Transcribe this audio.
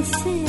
i ese